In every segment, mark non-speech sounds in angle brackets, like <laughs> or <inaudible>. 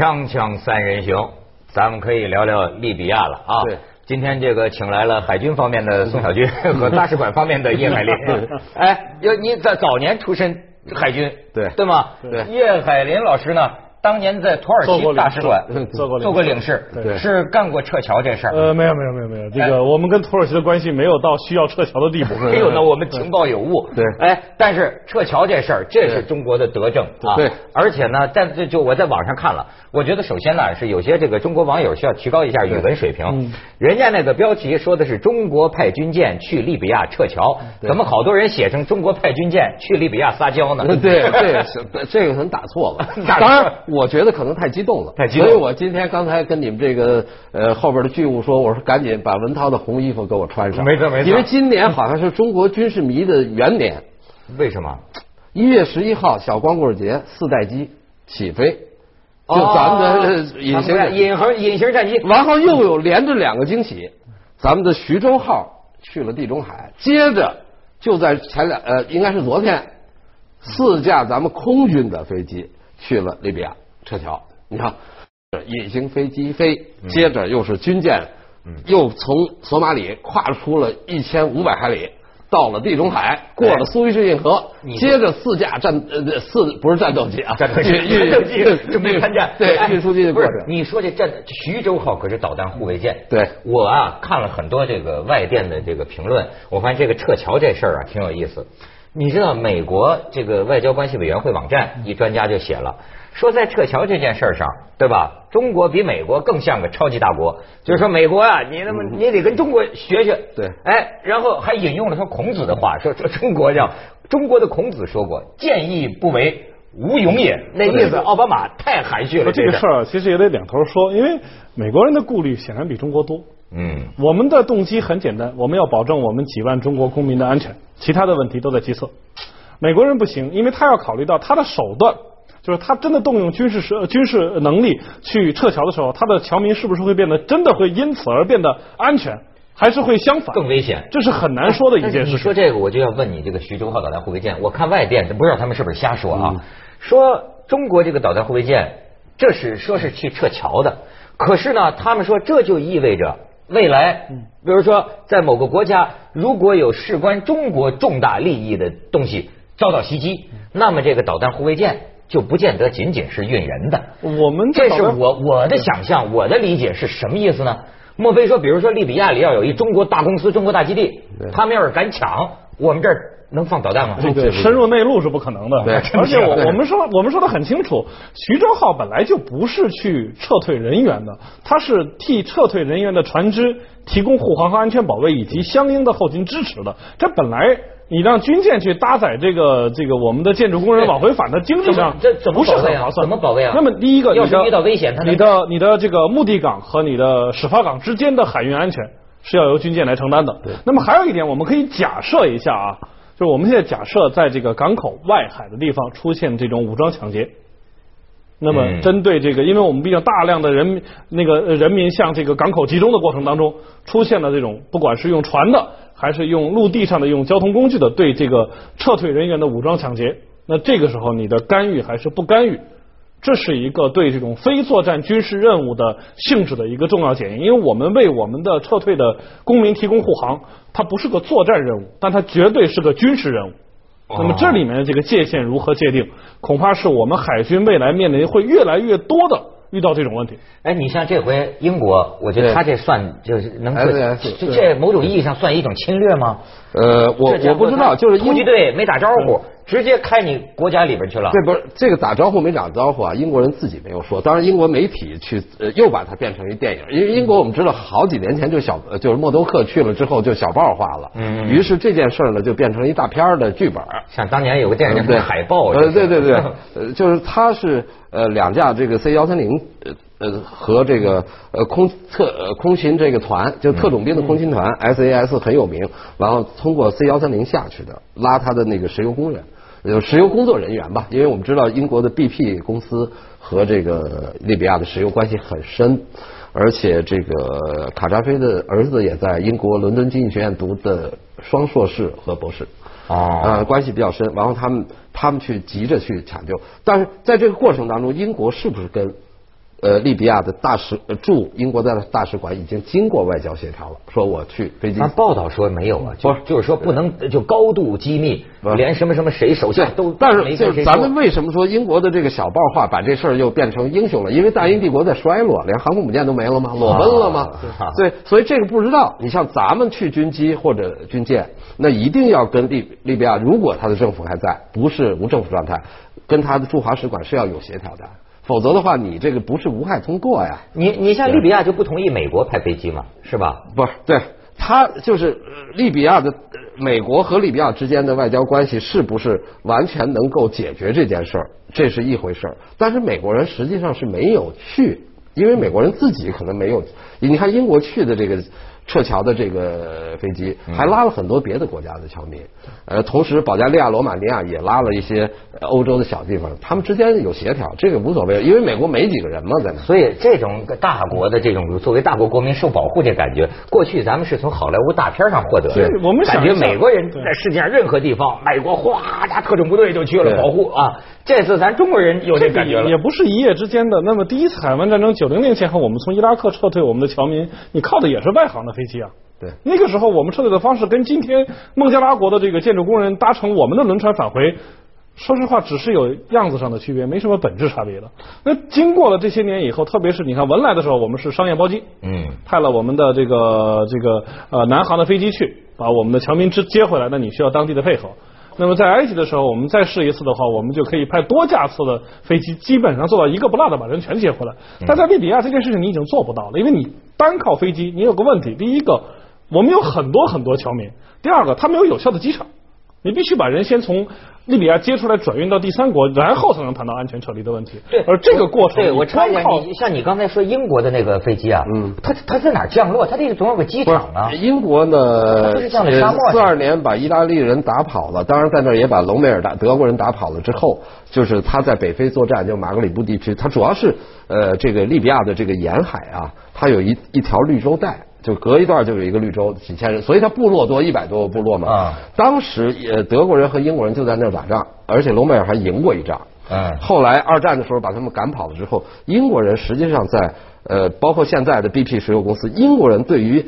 锵锵三人行，咱们可以聊聊利比亚了啊。对，今天这个请来了海军方面的宋小军 <laughs> 和 <laughs> 大使馆方面的叶海林。<laughs> 哎，要你在早年出身海军，对对吗？对叶海林老师呢？当年在土耳其大使馆做过做过领事，<laughs> 是干过撤侨这事儿。呃，没有没有没有没有，这哎个我们跟土耳其的关系没有到需要撤侨的地步。没有呢，我们情报有误。<laughs> 对哎，但是撤侨这事儿，这是中国的德政啊。对，而且呢，在这就我在网上看了，我觉得首先呢是有些这个中国网友需要提高一下语文水平嗯。人家那个标题说的是中国派军舰去利比亚撤侨，怎么好多人写成中国派军舰去利比亚撒娇呢？<laughs> 对，对这个可能打错了。打错当然，我觉得可能太激动了，太激动了。所以我今天刚才跟你们这个呃后边的剧务说，我说赶紧把文涛的红衣服给我穿上。没错没错。因为今年好像是中国军事迷的元年，为什么？一月十一号小光棍节四代机起飞，就咱们隐形隐形隐形战机，然后又有连着两个惊喜，咱们的徐州号去了地中海，接着就在前两呃，应该是昨天，四架咱们空军的飞机去了利比亚撤侨。你看，隐形飞机飞，接着又是军舰，又从索马里跨出了一千五百海里。到了地中海，过了苏伊士运河，接着四架战呃四不是战斗机啊，战斗机运运战斗机准备参战，对哎运输机的不是过程。你说这战徐州号可是导弹护卫舰，对我啊看了很多这个外电的这个评论，我发现这个撤侨这事儿啊挺有意思。你知道美国这个外交关系委员会网站一专家就写了，说在撤侨这件事儿上，对吧？中国比美国更像个超级大国，就是说美国啊，你那么你得跟中国学学，对哎，然后还引用了他孔子的话，说说中国叫中国的孔子说过，见义不为无勇也，那意思奥巴马太含蓄了这个事事儿其实也得两头说，因为美国人的顾虑显然比中国多。嗯，我们的动机很简单，我们要保证我们几万中国公民的安全，其他的问题都在其次。美国人不行，因为他要考虑到他的手段，就是他真的动用军事时军事能力去撤侨的时候，他的侨民是不是会变得真的会因此而变得安全，还是会相反？更危险。这是很难说的一件事情。你说这个，我就要问你这个徐州号导弹护卫舰，我看外电，不知道他们是不是瞎说啊？嗯说中国这个导弹护卫舰，这是说是去撤侨的，可是呢，他们说这就意味着未来，嗯比如说在某个国家，如果有事关中国重大利益的东西遭到袭击，嗯那么这个导弹护卫舰就不见得仅仅是运人的。我们这是我我的想象，我的理解是什么意思呢？莫非说，比如说利比亚里要有一中国大公司、中国大基地，他们要是敢抢，我们这儿能放导弹吗？这个深入内陆是不可能的。对 <laughs> 而且我我们说我们说的很清楚，徐州号本来就不是去撤退人员的，它是替撤退人员的船只提供护航和安全保卫以及相应的后勤支持的。这本来。你让军舰去搭载这个这个我们的建筑工人往回返，的经济上这怎么不是保卫啊很划算。怎么保卫啊那么第一个，要是遇到危险你的你的这个目的港和你的始发港之间的海运安全是要由军舰来承担的。那么还有一点，我们可以假设一下啊，就是我们现在假设在这个港口外海的地方出现这种武装抢劫。那么嗯针对这个，因为我们毕竟大量的人民那个呃人民向这个港口集中的过程当中，出现了这种不管是用船的还是用陆地上的用交通工具的对这个撤退人员的武装抢劫，那这个时候你的干预还是不干预？这是一个对这种非作战军事任务的性质的一个重要检验，因为我们为我们的撤退的公民提供护航，它不是个作战任务，但它绝对是个军事任务。那么这里面的这个界限如何界定，恐怕是我们海军未来面临会越来越多的遇到这种问题。哎，你像这回英国，我觉得他这算就是能这这某种意义上算一种侵略吗？呃，我我不知道，就是英突击队没打招呼，直接开你国家里边去了。这不是这个打招呼没打招呼啊？英国人自己没有说，当然英国媒体去呃又把它变成一电影，因为英国我们知道好几年前就小呃就是默多克去了之后就小报化了，嗯于是这件事呢就变成一大片的剧本。像当年有个电影对海报，呃，对对对，就是它是呃两架这个 C 幺三零呃呃和这个呃空特呃空勤这个团，就特种兵的空勤团、SAS 很有名，然后通过 C 幺三零下去的，拉他的那个石油工人。有，石油工作人员吧，因为我们知道英国的 BP 公司和这个利比亚的石油关系很深，而且这个卡扎菲的儿子也在英国伦敦经济学院读的双硕士和博士。啊呃，关系比较深。然后他们他们去急着去抢救，但是在这个过程当中，英国是不是跟呃，利比亚的大使呃驻英国的大使馆已经经过外交协调了，说我去飞机但报道说没有啊，就不是就是说不能就高度机密，连什么什么谁手下都但是没就是咱们为什么说英国的这个小报化把这事儿又变成英雄了？因为大英帝国在衰落，连航空母舰都没了吗？裸奔了吗啊？对，所以这个不知道。你像咱们去军机或者军舰，那一定要跟利利比亚，如果他的政府还在，不是无政府状态，跟他的驻华使馆是要有协调的，否则的话，你这个不是无害通过呀。你你像利比亚就不同意美国派飞机嘛，是吧？不是，对他就是呃利比亚的呃美国和利比亚之间的外交关系是不是完全能够解决这件事儿，这是一回事儿。但是美国人实际上是没有去，因为美国人自己可能没有。你看英国去的这个撤侨的这个飞机，还拉了很多别的国家的侨民。呃，同时保加利亚、罗马尼亚也拉了一些呃欧洲的小地方，他们之间有协调，这个无所谓，因为美国没几个人嘛，在那。所以这种大国的这种作为大国国民受保护这感觉，过去咱们是从好莱坞大片上获得的。对我们感觉想美国人在世界上任何地方，美国哗家特种部队就去了保护啊。这次咱中国人有这感觉了也。不是一夜之间的。那么第一次海湾战争九零年前后，我们从伊拉克撤退我们的侨民，你靠的也是外行的飞机啊。对那个时候我们撤退的方式跟今天孟加拉国的这个建筑工人搭乘我们的轮船返回。说实话，只是有样子上的区别，没什么本质差别的。那经过了这些年以后，特别是你看文莱的时候，我们是商业包机，嗯派了我们的这个这个呃南航的飞机去把我们的侨民接接回来，那你需要当地的配合。那么在埃及的时候，我们再试一次的话，我们就可以派多架次的飞机，基本上做到一个不落的把人全接回来。但在利比亚这件事情你已经做不到了，因为你单靠飞机，你有个问题：第一个，我们有很多很多侨民；第二个，他没有有效的机场。你必须把人先从利比亚接出来，转运到第三国，然后才能谈到安全撤离的问题。对，而这个过程，对我插一下，你像你刚才说英国的那个飞机啊，嗯它它在哪儿降落？它这个总有个机场啊。英国呢，不是沙漠四二年把意大利人打跑了，当然在那儿也把隆美尔打德国人打跑了之后，就是他在北非作战，就马格里布地区，他主要是呃这个利比亚的这个沿海啊，它有一一条绿洲带。就隔一段就有一个绿洲，几千人，所以它部落多，一百多个部落嘛。啊当时呃德国人和英国人就在那儿打仗，而且隆美尔还赢过一仗。嗯后来二战的时候把他们赶跑了之后，英国人实际上在呃，包括现在的 BP 石油公司，英国人对于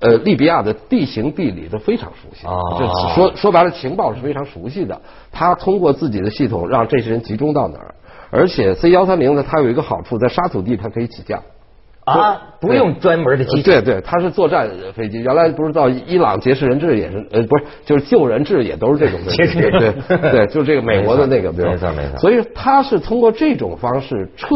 呃利比亚的地形地理都非常熟悉。哦就说说白了，情报是非常熟悉的。他通过自己的系统让这些人集中到哪儿，而且 C 幺三零呢，它有一个好处，在沙土地它可以起降。啊，不用专门的机场。对对，他是作战飞机。原来不是到伊朗劫持人质也是，呃，不是，就是救人质也都是这种飞机。<laughs> 对对对，就这个美国的那个，对没错没错所以他是通过这种方式撤，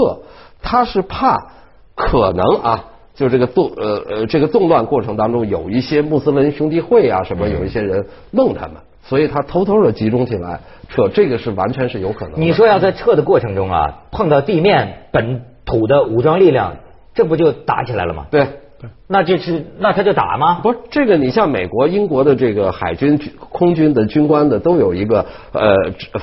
他是怕可能啊。就这个动呃呃这个动乱过程当中，有一些穆斯林兄弟会啊什么，有一些人弄他们，所以他偷偷的集中起来撤，这个是完全是有可能。你说要在撤的过程中啊，碰到地面本土的武装力量，这不就打起来了吗？对，那就是那他就打吗？不是这个，你像美国、英国的这个海军、空军的军官的都有一个呃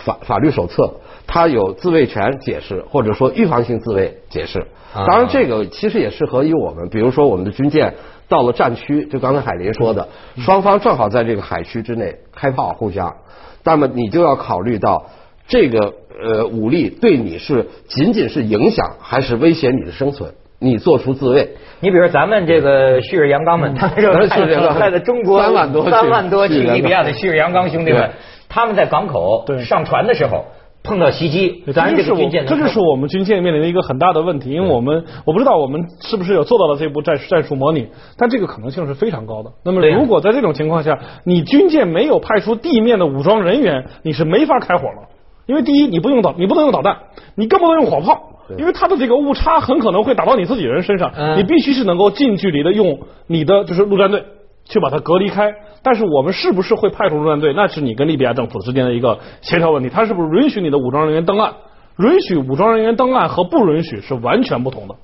法法律手册，它有自卫权解释，或者说预防性自卫解释。啊当然，这个其实也适合于我们，比如说我们的军舰到了战区，就刚才海林说的，双方正好在这个海区之内开炮互相，那么你就要考虑到这个呃武力对你是仅仅是影响，还是威胁你的生存，你做出自卫。你比如说咱们这个旭日阳刚们，他们这个旭日阳刚。在的中国三万多三万多去利比亚的旭日阳刚兄弟们，他们在港口对。上船的时候碰到袭击，咱这是我舰这就是我们军舰面临的一个很大的问题，因为我们我不知道我们是不是有做到了这步战战术模拟，但这个可能性是非常高的。那么如果在这种情况下，你军舰没有派出地面的武装人员，你是没法开火了。因为第一，你不用导，你不能用导弹，你更不能用火炮，因为它的这个误差很可能会打到你自己人身上。嗯你必须是能够近距离的用你的就是陆战队去把它隔离开。但是我们是不是会派出陆战队，那是你跟利比亚政府之间的一个协调问题。他是不是允许你的武装人员登岸？允许武装人员登岸和不允许是完全不同的。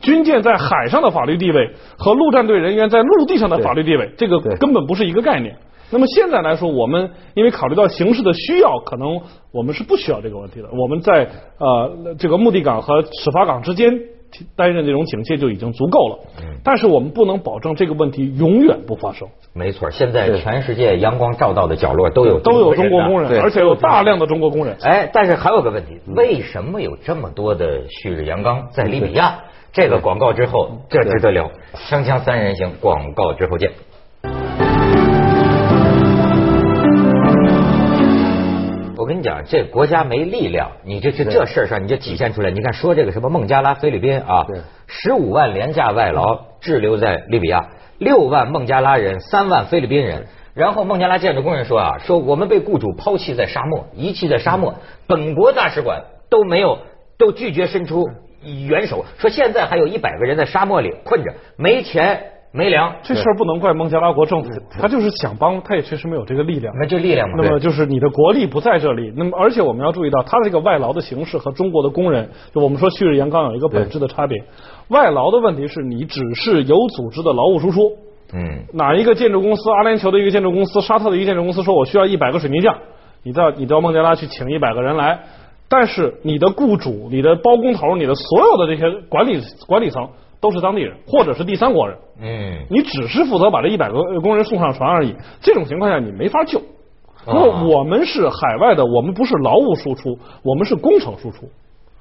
军舰在海上的法律地位和陆战队人员在陆地上的法律地位，这个根本不是一个概念。那么现在来说，我们因为考虑到形势的需要，可能我们是不需要这个问题的。我们在呃这个目的港和始发港之间担任这种警戒就已经足够了。但是我们不能保证这个问题永远不发生。没错，现在全世界阳光照到的角落都有都有中国工人而且有大量的中国工人。哎，但是还有个问题，为什么有这么多的旭日阳刚在利比亚？这个广告之后，这值得聊。锵锵三人行，广告之后见。跟你讲，这国家没力量，你这这这事儿上你就体现出来。你看说这个什么孟加拉、菲律宾啊，十五万廉价外劳滞留在利比亚，六万孟加拉人，三万菲律宾人。然后孟加拉建筑工人说啊，说我们被雇主抛弃在沙漠，遗弃在沙漠，本国大使馆都没有，都拒绝伸出援手。说现在还有一百个人在沙漠里困着，没钱没粮，这事儿不能怪孟加拉国政府，他就是想帮，他也确实没有这个力量。那这力量嘛。那么就是你的国力不在这里，那么而且我们要注意到，它这个外劳的形式和中国的工人，就我们说旭日阳刚有一个本质的差别。外劳的问题是你只是有组织的劳务输出，嗯，哪一个建筑公司，阿联酋的一个建筑公司，沙特的一个建筑公司说我需要一百个水泥匠，你到你到孟加拉去请一百个人来，但是你的雇主、你的包工头、你的所有的这些管理管理层都是当地人或者是第三国人，嗯，你只是负责把这一百个工人送上船而已。这种情况下你没法救。那么我们是海外的，我们不是劳务输出，我们是工程输出。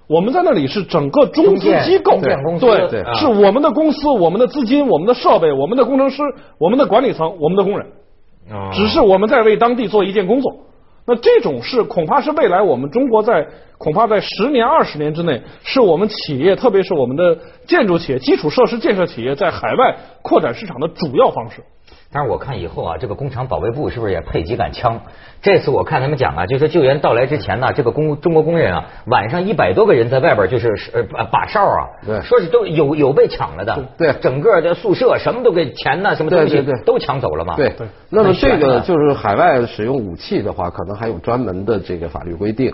我们在那里是整个中资机构，对，是我们的公司、我们的资金、我们的设备、我们的工程师、我们的管理层、我们的工人。哦只是我们在为当地做一件工作。那这种是恐怕是未来我们中国在恐怕在十年、二十年之内，是我们企业，特别是我们的建筑企业、基础设施建设企业在海外扩展市场的主要方式。但是我看以后啊，这个工厂保卫部是不是也配几杆枪？这次我看他们讲啊，就是救援到来之前呢，这个工中国工人啊，晚上一百多个人在外边就是呃把把哨啊，对。说是都有有被抢了的，对。整个的宿舍什么都给钱呐，什么东西对对对。都抢走了嘛。对，对。那么这个就是海外使用武器的话，可能还有专门的这个法律规定。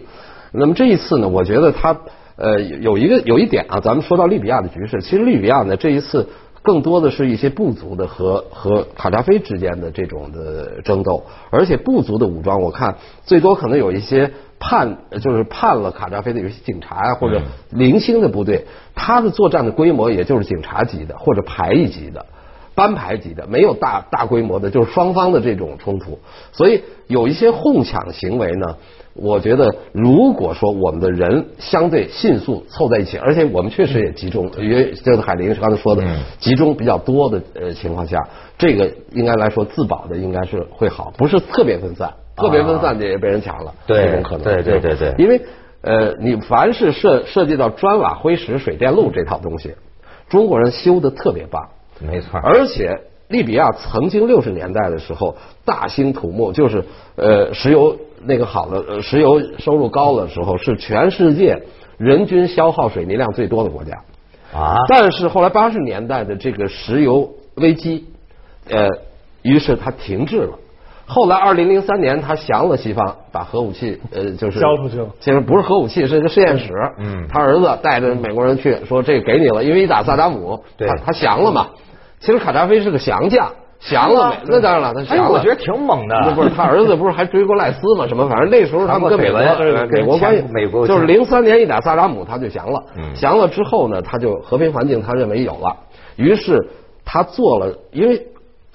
那么这一次呢，我觉得他呃有一个有一点啊，咱们说到利比亚的局势，其实利比亚呢这一次更多的是一些部族的和和卡扎菲之间的这种的争斗，而且部族的武装，我看最多可能有一些叛，就是叛了卡扎菲的有些警察啊、或者零星的部队，他的作战的规模也就是警察级的或者排一级的。班排级的，没有大大规模的，就是双方的这种冲突，所以有一些哄抢行为呢。我觉得，如果说我们的人相对迅速凑在一起，而且我们确实也集中，因为就是海林刚才说的，集中比较多的呃情况下，这个应该来说自保的应该是会好，不是特别分散，特别分散的也被人抢了，这种可能，对对对对因为呃，你凡是涉涉及到砖瓦灰石水电路这套东西，中国人修的特别棒。没错。而且利比亚曾经六十年代的时候大兴土木，就是呃石油那个好了，呃石油收入高的时候，是全世界人均消耗水泥量最多的国家。啊，但是后来八十年代的这个石油危机，呃，于是它停滞了。后来二零零三年，他降了西方，把核武器呃就是交出去了其实不是核武器，是一个实验室。嗯他儿子带着美国人去，说这个给你了，因为一打萨达姆，对他他降了嘛。其实卡扎菲是个降将，降了没？那当然了，他哎，降了。我觉得挺猛的。那不是他儿子不是还追过赖斯吗？什么？反正那时候他们跟美国美国关系，美国就是零三年一打萨达姆他就降了嗯，降了之后呢，他就和平环境他认为有了，于是他做了，因为。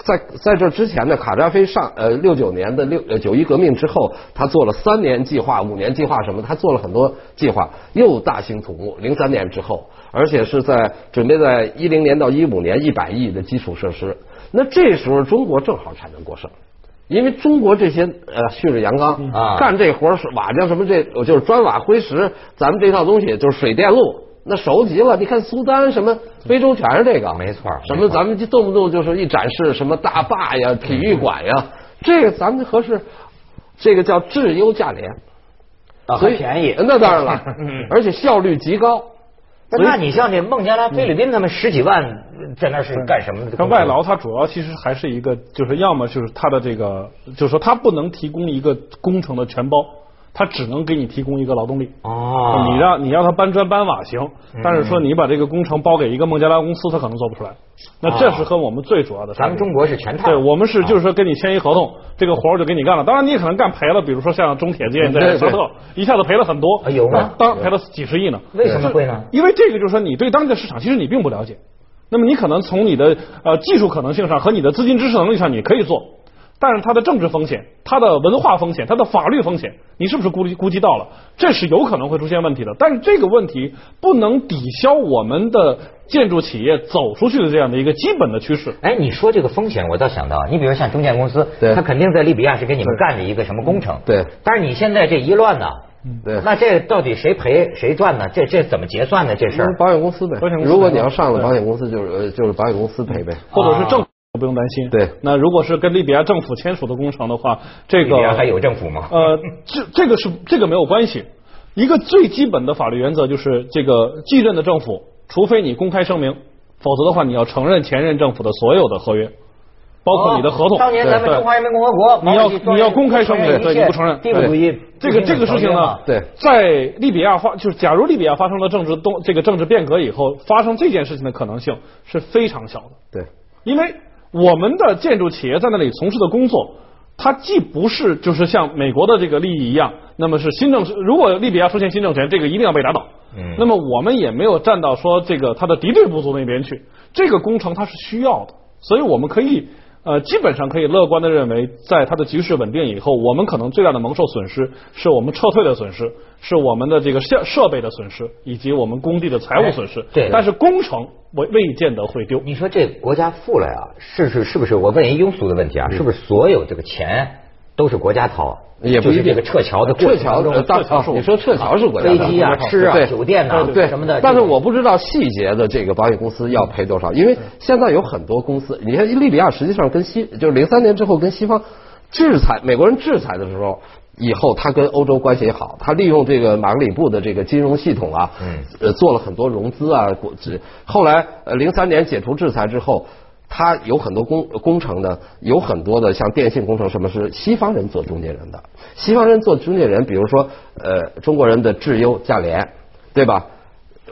在在这之前呢，卡扎菲上呃六九年的六呃九一革命之后，他做了三年计划、五年计划什么，他做了很多计划，又大兴土木。零三年之后，而且是在准备在一零年到一五年一百亿的基础设施。那这时候中国正好产能过剩，因为中国这些呃旭日阳刚啊干这活是瓦匠什么这就是砖瓦灰石，咱们这套东西就是水电路，那熟极了。你看苏丹什么非洲全是这个，没错什么咱们就动不动就是一展示什么大坝呀、体育馆呀，这个咱们合适，这个叫质优价廉，啊，所以便宜。那当然了，<laughs> 而且效率极高。那你像这孟加拉、菲律宾他们十几万在那是干什么的？像外劳，它主要其实还是一个，就是要么就是它的这个，就是说它不能提供一个工程的全包，它只能给你提供一个劳动力。哦，你让你让他搬砖搬瓦行，但是说你把这个工程包给一个孟加拉公司，他可能做不出来。那这是和我们最主要的。咱们中国是全套。对我们是就是说跟你签一合同，这个活儿就给你干了。当然你也可能干赔了，比如说像中铁建在沙特一下子赔了很多啊，有吗当赔了几十亿呢。为什么会呢？因为这个就是说你对当地的市场其实你并不了解，那么你可能从你的呃技术可能性上和你的资金支持能力上你可以做，但是它的政治风险、它的文化风险、它的法律风险，你是不是估计估计到了？这是有可能会出现问题的。但是这个问题不能抵消我们的建筑企业走出去的这样的一个基本的趋势。哎，你说这个风险，我倒想到，你比如像中建公司，对他肯定在利比亚是给你们干的一个什么工程，对但是你现在这一乱呢，对那这到底谁赔谁赚呢？这这怎么结算呢？这事儿？保险公司呗保险公。司如果你要上了保险公司，就是呃就是保险公司赔呗。或者是政府不用担心。对那如果是跟利比亚政府签署的工程的话，这个利比亚还有政府吗？呃，这这个是这个没有关系。一个最基本的法律原则就是，这个继任的政府，除非你公开声明，否则的话，你要承认前任政府的所有的合约，包括你的合同。哦当年咱们中华人民共和国，你要你要公开声明对你不承认帝国主义这个这个事情呢，对在利比亚发就是假如利比亚发生了政治动这个政治变革以后，发生这件事情的可能性是非常小的。对，因为我们的建筑企业在那里从事的工作，它既不是就是像美国的这个利益一样，那么是新政，如果利比亚出现新政权，这个一定要被打倒。嗯那么我们也没有站到说这个他的敌对部族那边去，这个工程它是需要的，所以我们可以呃基本上可以乐观的认为，在它的局势稳定以后，我们可能最大的蒙受损失是我们撤退的损失，是我们的这个设设备的损失，以及我们工地的财务损失。哎对但是工程未未见得会丢。你说这国家富了呀？是是是不是？我问一庸俗的问题啊，是不是所有这个钱都是国家掏啊？也不一定就是这个撤侨的撤侨的当中你说撤侨是国家的飞机啊、吃啊、对酒店啊、对什么的。但是我不知道细节的这个保险公司要赔多少，因为现在有很多公司，你看利比亚实际上跟西就是零三年之后跟西方制裁美国人制裁的时候。以后他跟欧洲关系也好，他利用这个马格里布的这个金融系统啊，嗯呃，做了很多融资啊，国这后来呃零三年解除制裁之后，他有很多工工程呢，有很多的像电信工程什么是西方人做中间人的，西方人做中间人，比如说呃中国人的质优、价廉，对吧？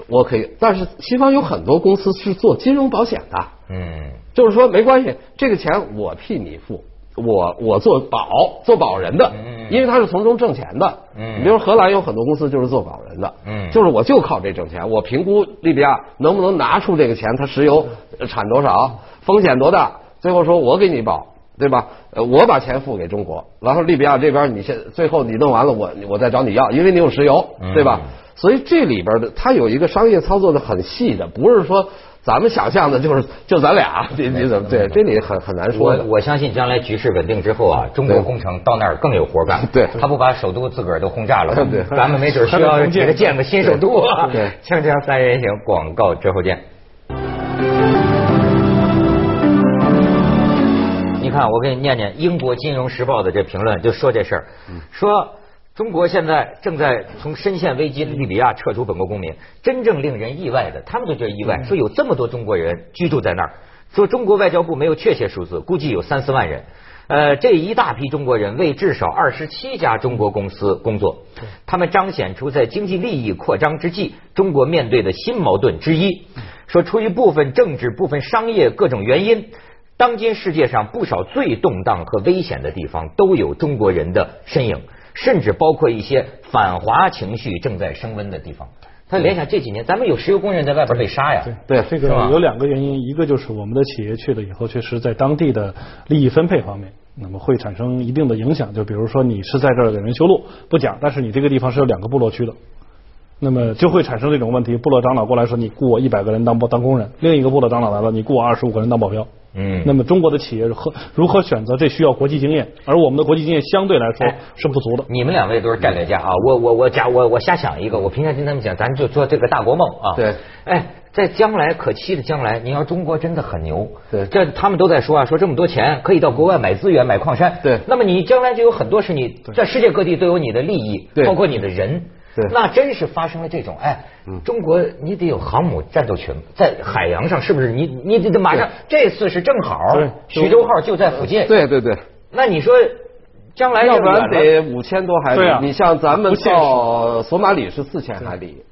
我可以，但是西方有很多公司是做金融保险的，嗯，就是说没关系，这个钱我替你付，我我做保做保人的嗯，因为他是从中挣钱的。比如荷兰有很多公司就是做保人的，嗯就是我就靠这挣钱，我评估利比亚能不能拿出这个钱，它石油产多少，风险多大，最后说我给你保。对吧？呃，我把钱付给中国，然后利比亚这边你先最后你弄完了，我我再找你要，因为你有石油，对吧？嗯所以这里边的它有一个商业操作的很细的，不是说咱们想象的就是就咱俩，<laughs> 你你怎么对？这你很很难说的。我我相信将来局势稳定之后啊，中国工程到那儿更有活干。<laughs> 对他不把首都自个儿都轰炸了吗？对咱们没准需要给他建个新首都啊。对 <laughs> 锵锵三人行，广告之后见。你看，我给你念念英国《金融时报》的这评论，就说这事儿，说中国现在正在从深陷危机的利比亚撤出本国公民。真正令人意外的，他们都觉得意外，说有这么多中国人居住在那儿。说中国外交部没有确切数字，估计有三四万人。呃，这一大批中国人为至少二十七家中国公司工作，他们彰显出在经济利益扩张之际，中国面对的新矛盾之一。说出于部分政治、部分商业各种原因，当今世界上不少最动荡和危险的地方都有中国人的身影，甚至包括一些反华情绪正在升温的地方。他联想这几年，咱们有石油工人在外边被杀呀，对这是吧个有两个原因，一个就是我们的企业去了以后，确实在当地的利益分配方面，那么会产生一定的影响。就比如说你是在这儿给人修路不讲，但是你这个地方是有两个部落区的，那么就会产生这种问题。部落长老过来说，你雇我一百个人当当工人，另一个部落长老来了，你雇我二十五个人当保镖。嗯那么中国的企业如何如何选择？这需要国际经验，而我们的国际经验相对来说哎是不足的。你们两位都是战略家啊，我我我假我我瞎想一个，我平常听他们讲，咱就做这个大国梦啊。对，哎，在将来可期的将来，你要中国真的很牛，对这他们都在说啊，说这么多钱可以到国外买资源、买矿山，对那么你将来就有很多是你在世界各地都有你的利益，对包括你的人。那真是发生了这种，哎，中国你得有航母战斗群，在海洋上是不是？你你得马上这次是正好对，徐州号就在附近，对对对，那你说将来要不然得五千多海里。你像咱们到索马里是四千海里，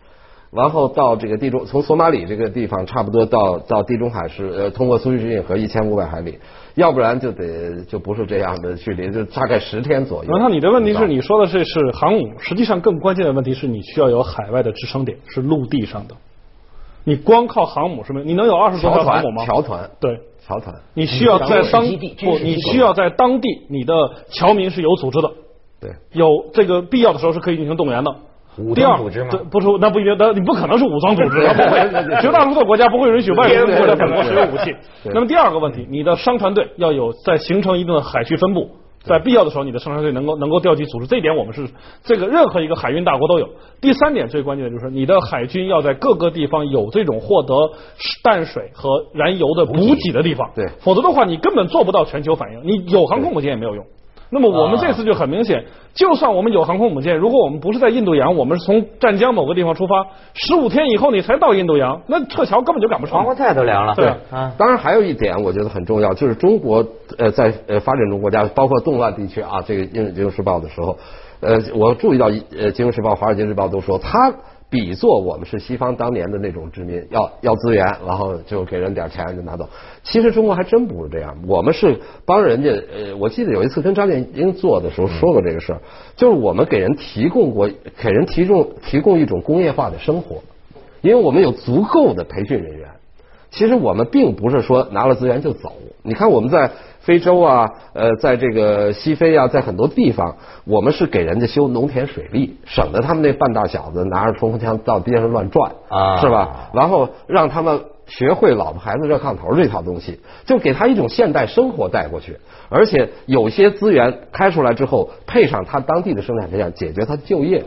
然后到这个地中，从索马里这个地方差不多到到地中海是呃通过苏伊士运河一千五百海里，要不然就得就不是这样的距离，就大概十天左右。然后你的问题是，你说的这是航母，实际上更关键的问题是你需要有海外的支撑点，是陆地上的。你光靠航母是没有，你能有二十多条航母吗？桥团对，桥团，你需要在当地不，你需要在当地你的侨民是有组织的，对，有这个必要的时候是可以进行动员的。武第二装组织吗对不是，那不一定，那你不可能是武装组织，<laughs> 不会。绝大多数国家不会允许外国国家本国使用武器。那么第二个问题，你的商船队要有在形成一定的海区分布，在必要的时候，你的商船队能够能够调集组织，这一点我们是这个任何一个海运大国都有。第三点最关键的就是你的海军要在各个地方有这种获得淡水和燃油的补给的地方，对否则的话你根本做不到全球反应，你有航空母舰也没有用。那么我们这次就很明显，就算我们有航空母舰，如果我们不是在印度洋，我们是从湛江某个地方出发，十五天以后你才到印度洋，那撤侨根本就赶不上黄。花菜都凉了。对当然还有一点，我觉得很重要，就是中国呃在呃发展中国家，包括动乱地区啊，这个《金金融时报》的时候，呃，我注意到呃《金融时报》《华尔街日报》都说，他比作我们是西方当年的那种殖民，要要资源，然后就给人点钱就拿走。其实中国还真不是这样，我们是帮人家。呃，我记得有一次跟张建英做的时候说过这个事儿，就是我们给人提供过，给人提供提供一种工业化的生活，因为我们有足够的培训人员。其实我们并不是说拿了资源就走。你看我们在非洲啊，呃，在这个西非啊，在很多地方，我们是给人家修农田水利，省得他们那半大小子拿着冲锋枪到街上乱转，啊是吧？然后让他们学会老婆孩子热炕头这套东西，就给他一种现代生活带过去。而且有些资源开出来之后，配上他当地的生产条件，解决他就业。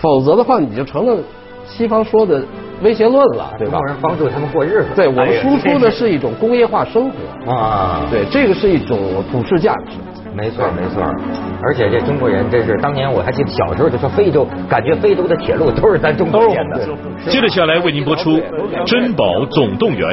否则的话，你就成了西方说的威胁论了，对吧帮助他们过日子。对我们输出的是一种工业化生活，啊，对，这个是一种普世价值。没错没错，而且这中国人真是当年我还记得小时候就说非洲，感觉非洲的铁路都是咱中国建的。接着下来为您播出《珍宝总动员》。